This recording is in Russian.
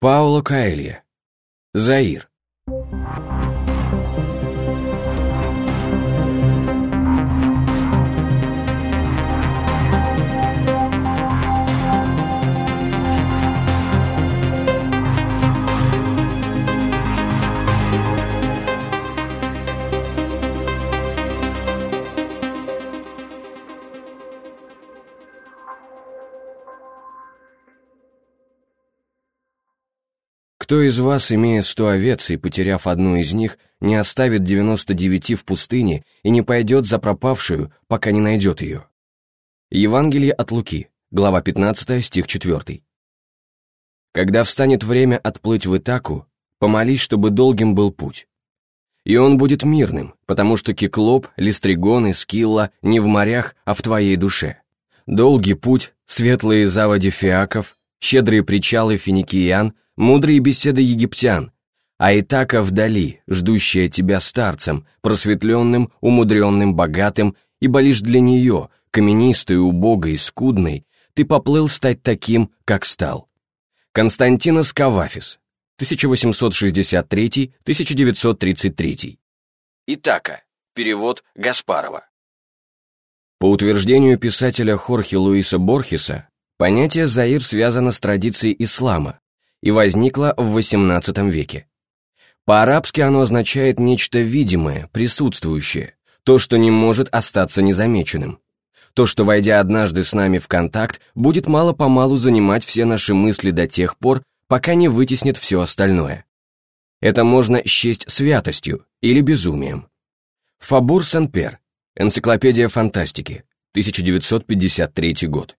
Пауло Каэлья. Заир. Кто из вас, имея сто овец и потеряв одну из них, не оставит девяносто девяти в пустыне и не пойдет за пропавшую, пока не найдет ее? Евангелие от Луки, глава 15, стих 4. Когда встанет время отплыть в Итаку, помолись, чтобы долгим был путь. И он будет мирным, потому что Киклоп, Листригон и Скилла не в морях, а в твоей душе. Долгий путь, светлые заводи фиаков, щедрые причалы финикиян — мудрые беседы египтян, а Итака вдали, ждущая тебя старцем, просветленным, умудренным, богатым, ибо лишь для нее, каменистой, убогой, скудной, ты поплыл стать таким, как стал. Константинос Кавафис, 1863-1933. Итака, перевод Гаспарова. По утверждению писателя Хорхе Луиса Борхеса, понятие «заир» связано с традицией ислама, и возникло в XVIII веке. По-арабски оно означает нечто видимое, присутствующее, то, что не может остаться незамеченным. То, что, войдя однажды с нами в контакт, будет мало-помалу занимать все наши мысли до тех пор, пока не вытеснит все остальное. Это можно счесть святостью или безумием. Фабур Сен-Пер, Энциклопедия фантастики, 1953 год.